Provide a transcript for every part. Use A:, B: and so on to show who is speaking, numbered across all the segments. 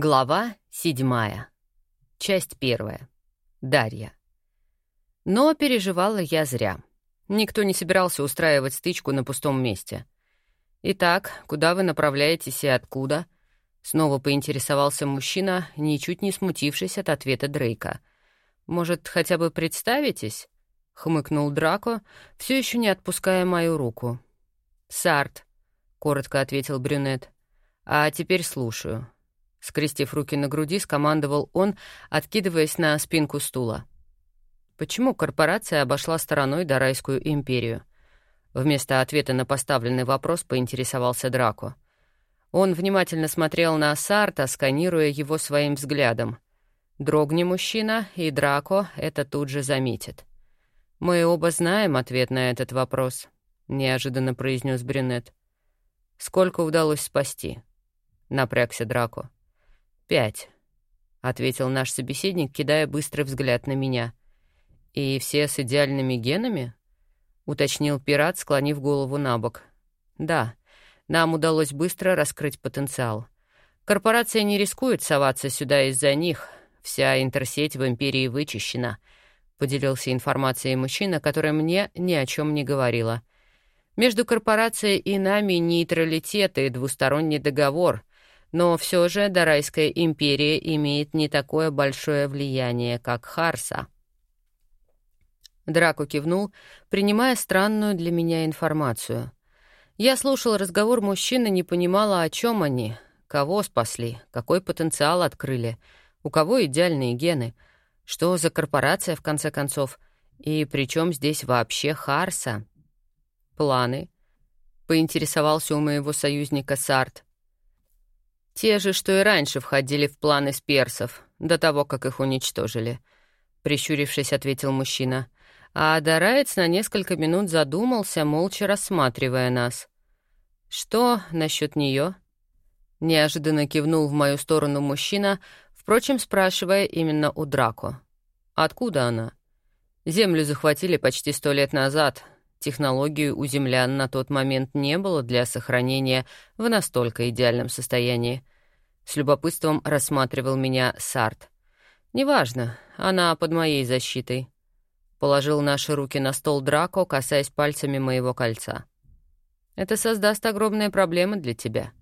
A: Глава седьмая. Часть первая. Дарья. Но переживала я зря. Никто не собирался устраивать стычку на пустом месте. «Итак, куда вы направляетесь и откуда?» Снова поинтересовался мужчина, ничуть не смутившись от ответа Дрейка. «Может, хотя бы представитесь?» — хмыкнул Драко, все еще не отпуская мою руку. «Сарт», — коротко ответил брюнет. «А теперь слушаю». Скрестив руки на груди, скомандовал он, откидываясь на спинку стула. Почему корпорация обошла стороной Дарайскую империю? Вместо ответа на поставленный вопрос поинтересовался Драко. Он внимательно смотрел на Сарта, сканируя его своим взглядом. Дрогни мужчина, и Драко это тут же заметит. «Мы оба знаем ответ на этот вопрос», — неожиданно произнес брюнет. «Сколько удалось спасти?» — напрягся Драко. «Пять», — ответил наш собеседник, кидая быстрый взгляд на меня. «И все с идеальными генами?» — уточнил пират, склонив голову на бок. «Да, нам удалось быстро раскрыть потенциал. Корпорация не рискует соваться сюда из-за них. Вся интерсеть в Империи вычищена», — поделился информацией мужчина, которая мне ни о чем не говорила. «Между корпорацией и нами нейтралитет и двусторонний договор — но все же Дарайская империя имеет не такое большое влияние, как Харса. Драко кивнул, принимая странную для меня информацию. Я слушал разговор мужчины, не понимала, о чем они, кого спасли, какой потенциал открыли, у кого идеальные гены, что за корпорация, в конце концов, и при чем здесь вообще Харса? Планы? Поинтересовался у моего союзника Сарт. Те же, что и раньше входили в планы с персов, до того, как их уничтожили. Прищурившись, ответил мужчина. А Дараец на несколько минут задумался, молча рассматривая нас. «Что насчет нее? Неожиданно кивнул в мою сторону мужчина, впрочем, спрашивая именно у Драко. «Откуда она?» «Землю захватили почти сто лет назад. Технологию у землян на тот момент не было для сохранения в настолько идеальном состоянии. С любопытством рассматривал меня Сарт. «Неважно, она под моей защитой». Положил наши руки на стол Драко, касаясь пальцами моего кольца. «Это создаст огромные проблемы для тебя».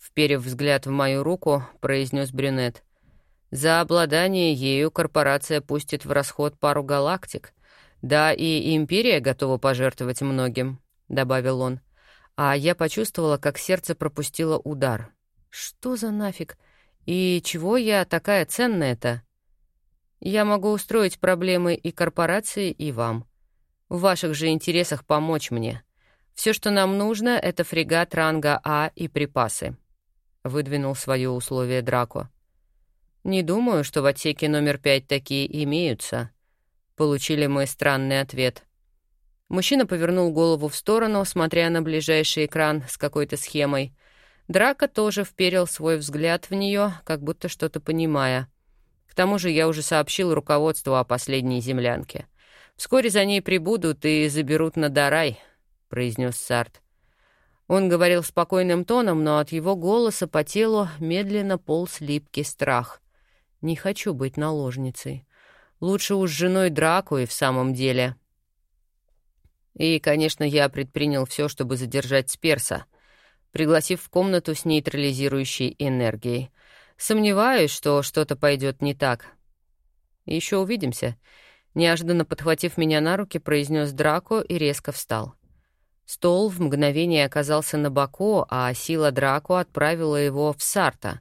A: Вперев взгляд в мою руку, произнес брюнет. «За обладание ею корпорация пустит в расход пару галактик. Да, и Империя готова пожертвовать многим», — добавил он. А я почувствовала, как сердце пропустило удар — что за нафиг? И чего я такая ценная-то? Я могу устроить проблемы и корпорации, и вам. В ваших же интересах помочь мне. Все, что нам нужно, это фрегат ранга А и припасы. Выдвинул свое условие Драко. Не думаю, что в отсеке номер пять такие имеются. Получили мы странный ответ. Мужчина повернул голову в сторону, смотря на ближайший экран с какой-то схемой — Драка тоже вперил свой взгляд в нее, как будто что-то понимая. К тому же я уже сообщил руководству о последней землянке. «Вскоре за ней прибудут и заберут на Дарай», — произнес Сарт. Он говорил спокойным тоном, но от его голоса по телу медленно полз липкий страх. «Не хочу быть наложницей. Лучше уж женой Драку и в самом деле». И, конечно, я предпринял все, чтобы задержать Сперса — пригласив в комнату с нейтрализирующей энергией. Сомневаюсь, что что-то пойдет не так. Еще увидимся. Неожиданно подхватив меня на руки, произнес Драко и резко встал. Стол в мгновение оказался на боку, а сила Драко отправила его в Сарта.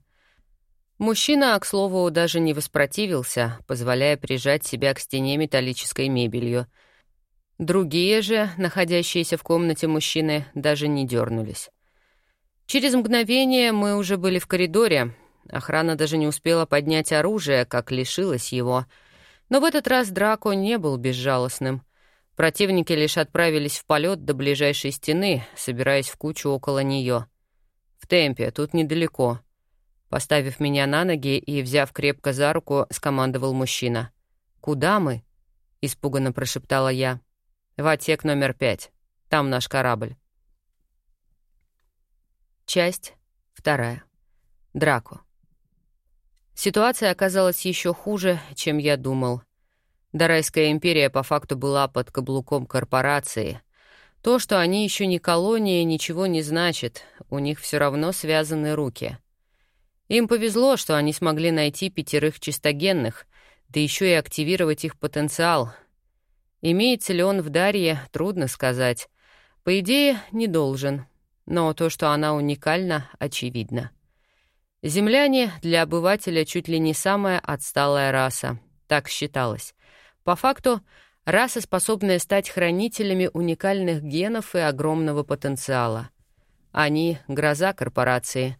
A: Мужчина, к слову, даже не воспротивился, позволяя прижать себя к стене металлической мебелью. Другие же, находящиеся в комнате мужчины, даже не дернулись. Через мгновение мы уже были в коридоре. Охрана даже не успела поднять оружие, как лишилась его. Но в этот раз Драко не был безжалостным. Противники лишь отправились в полет до ближайшей стены, собираясь в кучу около нее. «В темпе, тут недалеко». Поставив меня на ноги и взяв крепко за руку, скомандовал мужчина. «Куда мы?» — испуганно прошептала я. «В отсек номер пять. Там наш корабль». Часть вторая. Драко. Ситуация оказалась еще хуже, чем я думал. Дарайская империя по факту была под каблуком корпорации. То, что они еще не колония, ничего не значит, у них все равно связаны руки. Им повезло, что они смогли найти пятерых чистогенных, да еще и активировать их потенциал. Имеется ли он в Дарье, трудно сказать. По идее, не должен. Но то, что она уникальна, очевидно. Земляне для обывателя чуть ли не самая отсталая раса. Так считалось. По факту, раса, способная стать хранителями уникальных генов и огромного потенциала. Они — гроза корпорации.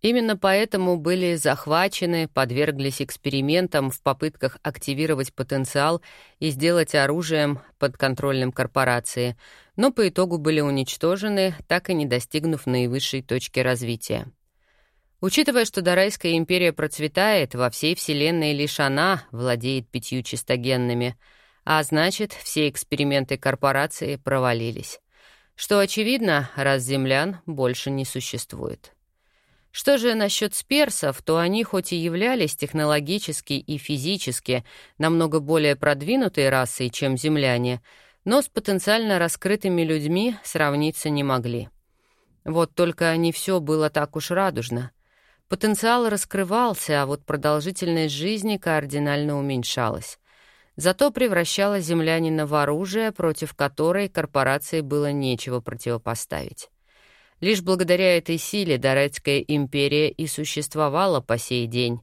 A: Именно поэтому были захвачены, подверглись экспериментам в попытках активировать потенциал и сделать оружием подконтрольным корпорации, но по итогу были уничтожены, так и не достигнув наивысшей точки развития. Учитывая, что Дарайская империя процветает, во всей Вселенной лишь она владеет пятью чистогенными, а значит, все эксперименты корпорации провалились. Что очевидно, раз землян больше не существует. Что же насчет сперсов, то они хоть и являлись технологически и физически намного более продвинутой расой, чем земляне, но с потенциально раскрытыми людьми сравниться не могли. Вот только не все было так уж радужно. Потенциал раскрывался, а вот продолжительность жизни кардинально уменьшалась. Зато превращала землянина в оружие, против которой корпорации было нечего противопоставить. Лишь благодаря этой силе Дорецкая империя и существовала по сей день.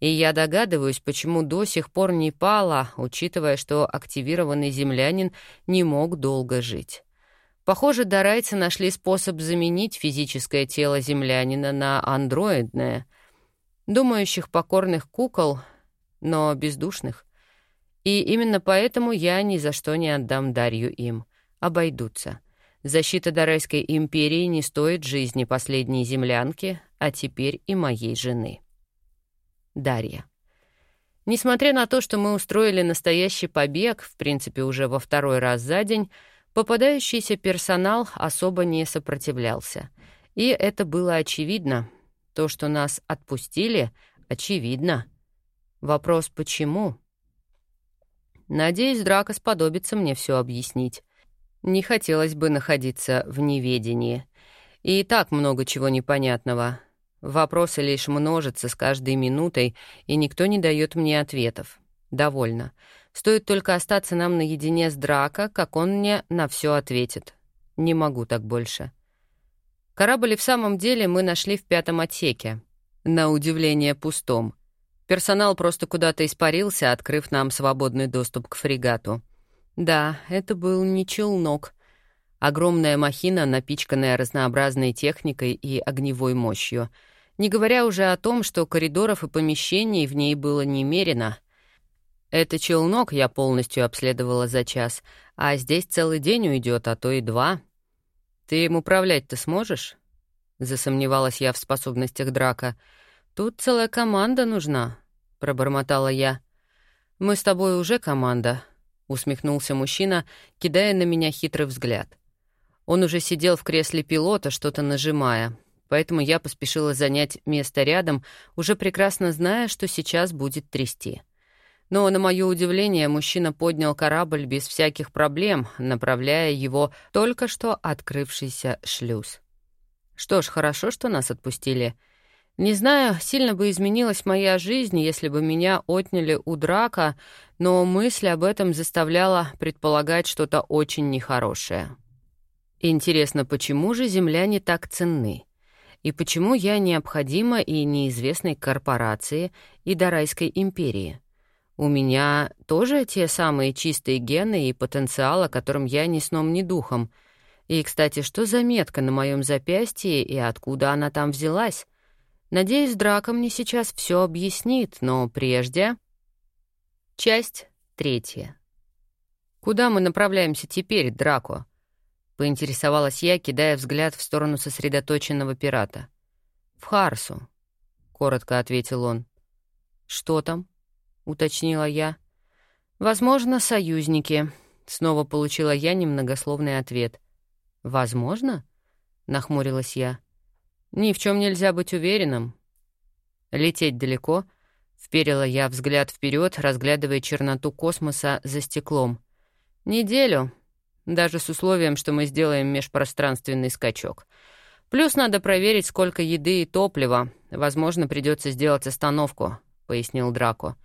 A: И я догадываюсь, почему до сих пор не пала, учитывая, что активированный землянин не мог долго жить. Похоже, дарайцы нашли способ заменить физическое тело землянина на андроидное, думающих покорных кукол, но бездушных. И именно поэтому я ни за что не отдам Дарью им. Обойдутся. Защита Дарайской империи не стоит жизни последней землянки, а теперь и моей жены. Дарья. Несмотря на то, что мы устроили настоящий побег, в принципе, уже во второй раз за день, Попадающийся персонал особо не сопротивлялся. И это было очевидно. То, что нас отпустили, очевидно. Вопрос «почему?» Надеюсь, Драко сподобится мне все объяснить. Не хотелось бы находиться в неведении. И так много чего непонятного. Вопросы лишь множатся с каждой минутой, и никто не дает мне ответов. Довольно. Стоит только остаться нам наедине с Драко, как он мне на все ответит. Не могу так больше. Корабль в самом деле мы нашли в пятом отсеке. На удивление пустом. Персонал просто куда-то испарился, открыв нам свободный доступ к фрегату. Да, это был не челнок. Огромная махина, напичканная разнообразной техникой и огневой мощью. Не говоря уже о том, что коридоров и помещений в ней было немерено — это челнок я полностью обследовала за час, а здесь целый день уйдет, а то и два. Ты им управлять-то сможешь? Засомневалась я в способностях драка. Тут целая команда нужна, пробормотала я. Мы с тобой уже команда, усмехнулся мужчина, кидая на меня хитрый взгляд. Он уже сидел в кресле пилота, что-то нажимая, поэтому я поспешила занять место рядом, уже прекрасно зная, что сейчас будет трясти. Но, на мое удивление, мужчина поднял корабль без всяких проблем, направляя его только что открывшийся шлюз. Что ж, хорошо, что нас отпустили. Не знаю, сильно бы изменилась моя жизнь, если бы меня отняли у драка, но мысль об этом заставляла предполагать что-то очень нехорошее. Интересно, почему же земляне так ценны? И почему я необходима и неизвестной корпорации и Дарайской империи? У меня тоже те самые чистые гены и потенциал, о котором я ни сном, ни духом. И, кстати, что за метка на моем запястье и откуда она там взялась? Надеюсь, Драко мне сейчас все объяснит, но прежде... Часть третья. «Куда мы направляемся теперь, Драко?» — поинтересовалась я, кидая взгляд в сторону сосредоточенного пирата. «В Харсу», — коротко ответил он. «Что там?» — уточнила я. «Возможно, союзники», — снова получила я немногословный ответ. «Возможно?» — нахмурилась я. «Ни в чем нельзя быть уверенным». Лететь далеко? Вперила я взгляд вперед, разглядывая черноту космоса за стеклом. Неделю. Даже с условием, что мы сделаем межпространственный скачок. Плюс надо проверить, сколько еды и топлива. Возможно, придется сделать остановку, пояснил Драко.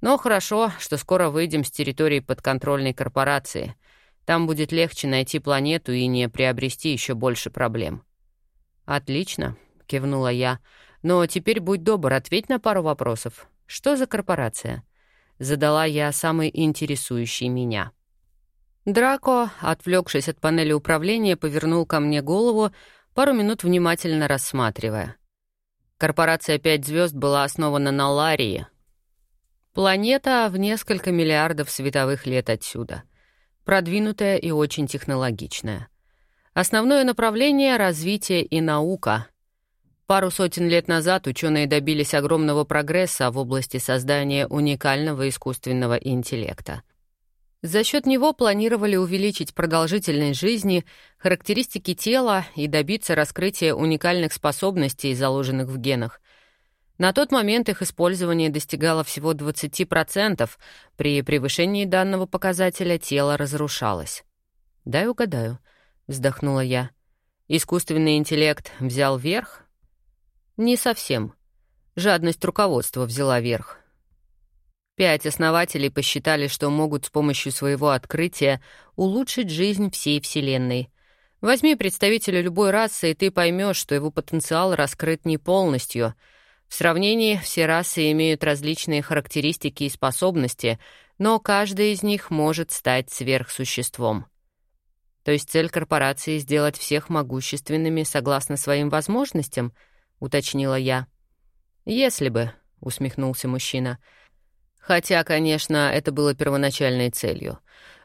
A: Но хорошо, что скоро выйдем с территории подконтрольной корпорации. Там будет легче найти планету и не приобрести еще больше проблем. «Отлично», — кивнула я. «Но теперь будь добр, ответь на пару вопросов. Что за корпорация?» Задала я самый интересующий меня. Драко, отвлекшись от панели управления, повернул ко мне голову, пару минут внимательно рассматривая. Корпорация «Пять звезд» была основана на Ларии. Планета в несколько миллиардов световых лет отсюда. Продвинутая и очень технологичная. Основное направление — развитие и наука. Пару сотен лет назад ученые добились огромного прогресса в области создания уникального искусственного интеллекта. За счет него планировали увеличить продолжительность жизни, характеристики тела и добиться раскрытия уникальных способностей, заложенных в генах. На тот момент их использование достигало всего 20%, при превышении данного показателя тело разрушалось. Дай угадаю — вздохнула я. Искусственный интеллект взял верх? Не совсем. Жадность руководства взяла верх. Пять основателей посчитали, что могут с помощью своего открытия улучшить жизнь всей Вселенной. Возьми представителя любой расы, и ты поймешь, что его потенциал раскрыт не полностью. В сравнении все расы имеют различные характеристики и способности, но каждая из них может стать сверхсуществом. То есть цель корпорации — сделать всех могущественными согласно своим возможностям, — уточнила я. «Если бы», — усмехнулся мужчина. «Хотя, конечно, это было первоначальной целью.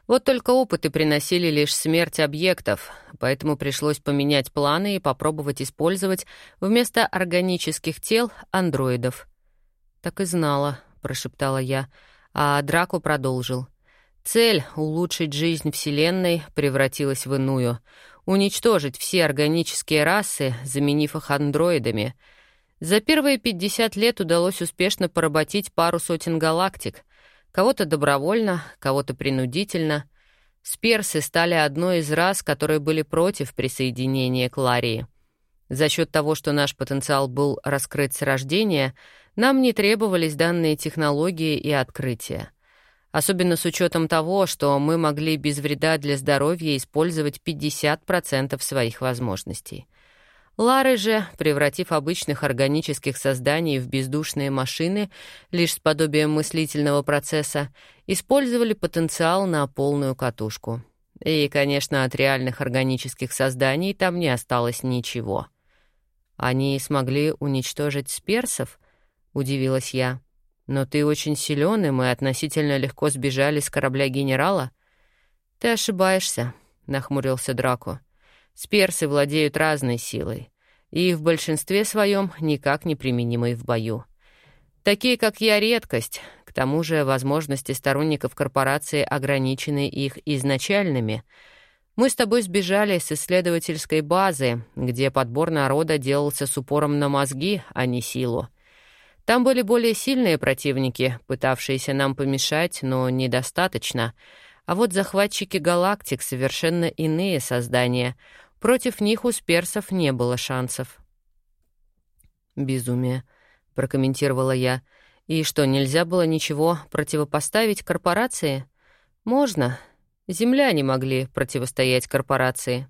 A: Вот только опыты приносили лишь смерть объектов, поэтому пришлось поменять планы и попробовать использовать вместо органических тел андроидов». «Так и знала», — прошептала я, а Драко продолжил — Цель — улучшить жизнь Вселенной превратилась в иную. Уничтожить все органические расы, заменив их андроидами. За первые 50 лет удалось успешно поработить пару сотен галактик. Кого-то добровольно, кого-то принудительно. Сперсы стали одной из рас, которые были против присоединения к Ларии. За счет того, что наш потенциал был раскрыт с рождения, нам не требовались данные технологии и открытия. Особенно с учетом того, что мы могли без вреда для здоровья использовать 50% своих возможностей. Лары же, превратив обычных органических созданий в бездушные машины, лишь с подобием мыслительного процесса, использовали потенциал на полную катушку. И, конечно, от реальных органических созданий там не осталось ничего. «Они смогли уничтожить сперсов?» — удивилась я. Но ты очень силен, и мы относительно легко сбежали с корабля генерала. Ты ошибаешься, нахмурился Драко. Сперсы владеют разной силой, и в большинстве своем никак не применимой в бою. Такие, как я, редкость. К тому же возможности сторонников корпорации ограничены их изначальными. Мы с тобой сбежали с исследовательской базы, где подбор народа делался с упором на мозги, а не силу. Там были более сильные противники, пытавшиеся нам помешать, но недостаточно. А вот захватчики галактик — совершенно иные создания. Против них у сперсов не было шансов. «Безумие», — прокомментировала я. «И что, нельзя было ничего противопоставить корпорации?» «Можно. Земляне могли противостоять корпорации».